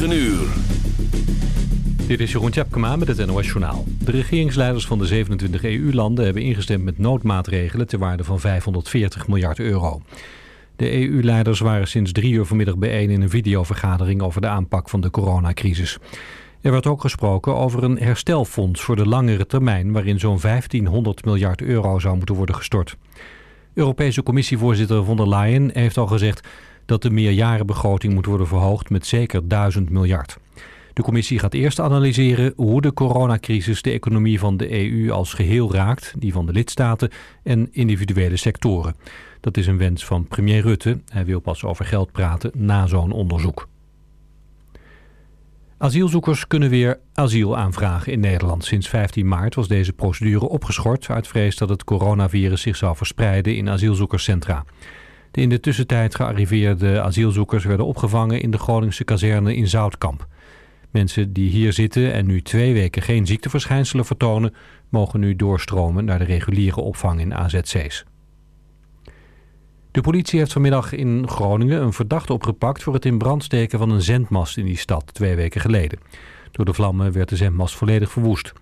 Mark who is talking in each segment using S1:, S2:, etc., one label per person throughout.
S1: 9 uur.
S2: Dit is Jeroen Tjepkema met het NOS Journaal. De regeringsleiders van de 27 EU-landen hebben ingestemd met noodmaatregelen... ter waarde van 540 miljard euro. De EU-leiders waren sinds drie uur vanmiddag bijeen in een videovergadering... over de aanpak van de coronacrisis. Er werd ook gesproken over een herstelfonds voor de langere termijn... waarin zo'n 1500 miljard euro zou moeten worden gestort. Europese commissievoorzitter von der Leyen heeft al gezegd... dat de meerjarenbegroting moet worden verhoogd met zeker 1000 miljard. De commissie gaat eerst analyseren hoe de coronacrisis de economie van de EU als geheel raakt, die van de lidstaten en individuele sectoren. Dat is een wens van premier Rutte. Hij wil pas over geld praten na zo'n onderzoek. Asielzoekers kunnen weer asiel aanvragen in Nederland. Sinds 15 maart was deze procedure opgeschort uit vrees dat het coronavirus zich zou verspreiden in asielzoekerscentra. De in de tussentijd gearriveerde asielzoekers werden opgevangen in de Groningse kazerne in Zoutkamp. Mensen die hier zitten en nu twee weken geen ziekteverschijnselen vertonen... mogen nu doorstromen naar de reguliere opvang in AZC's. De politie heeft vanmiddag in Groningen een verdachte opgepakt... voor het in brand steken van een zendmast in die stad twee weken geleden. Door de vlammen werd de zendmast volledig verwoest.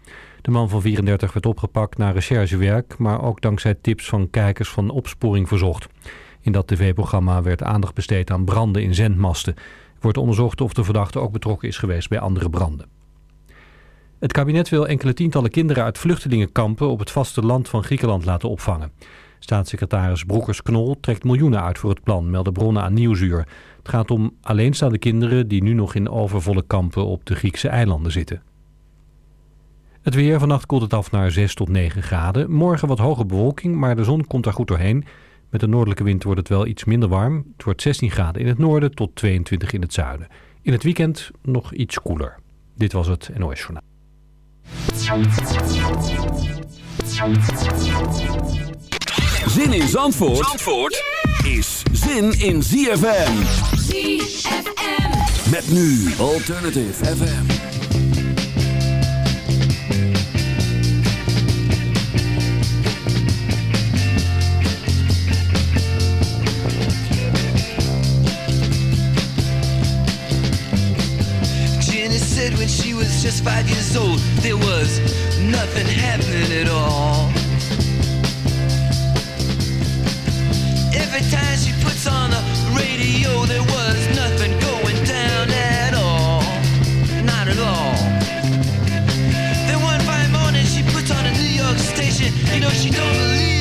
S2: De man van 34 werd opgepakt na recherchewerk... maar ook dankzij tips van kijkers van opsporing verzocht. In dat tv-programma werd aandacht besteed aan branden in zendmasten wordt onderzocht of de verdachte ook betrokken is geweest bij andere branden. Het kabinet wil enkele tientallen kinderen uit vluchtelingenkampen op het vasteland van Griekenland laten opvangen. Staatssecretaris Broekers-Knol trekt miljoenen uit voor het plan, melden bronnen aan Nieuwsuur. Het gaat om alleenstaande kinderen die nu nog in overvolle kampen op de Griekse eilanden zitten. Het weer, vannacht koelt het af naar 6 tot 9 graden. Morgen wat hoge bewolking, maar de zon komt daar goed doorheen. Met de noordelijke wind wordt het wel iets minder warm. Het wordt 16 graden in het noorden tot 22 in het zuiden. In het weekend nog iets koeler. Dit was het NOS Journaal.
S1: Zin in Zandvoort, Zandvoort is zin in ZFM.
S3: ZFM.
S1: Met nu Alternative FM.
S4: Said when she was just five years old, there was nothing happening at all. Every time she puts on the radio, there was nothing going down at all. Not at all. Then one fine morning, she puts on a New York station. You know, she don't believe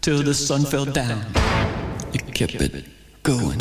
S5: till the sun fell down. You kept it going.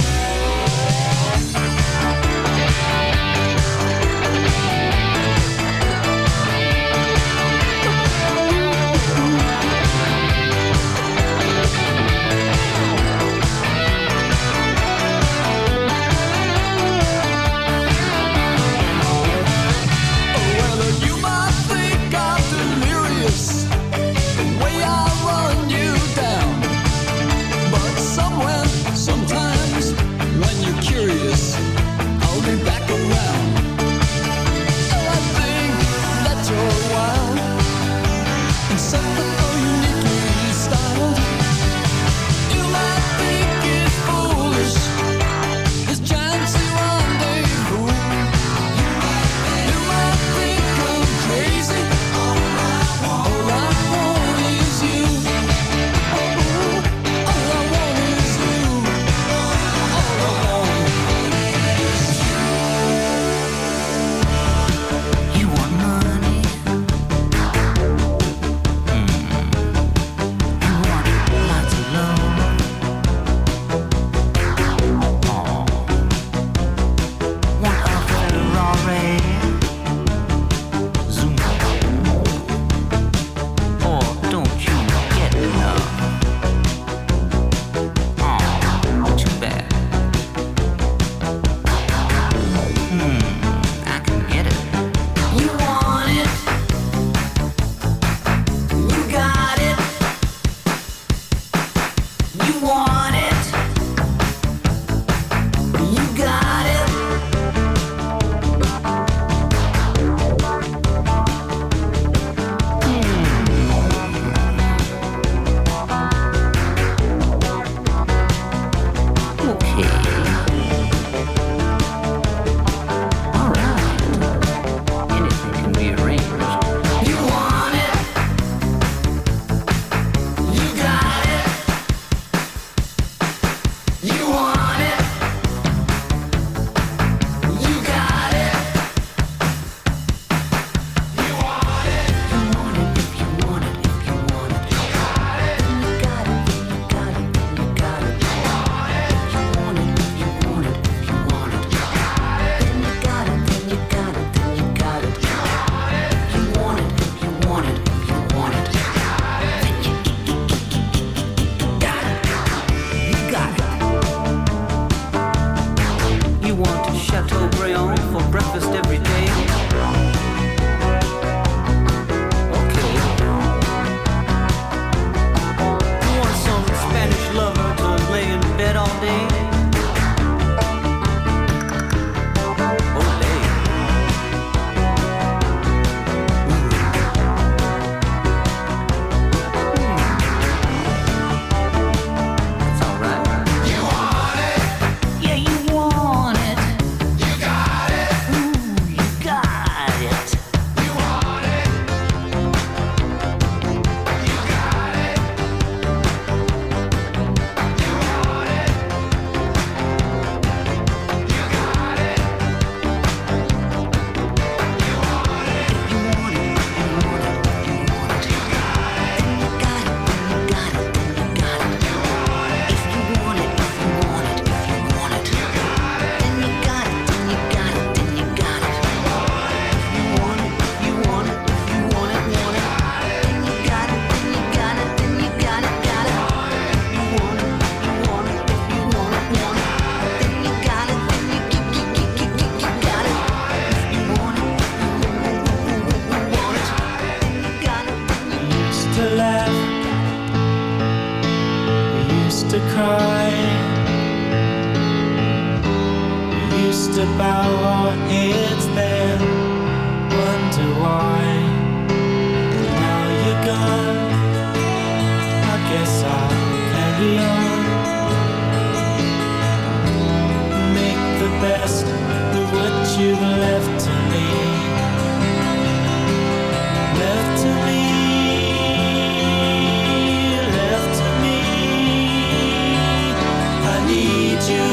S6: you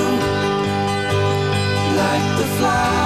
S7: like the
S1: flowers.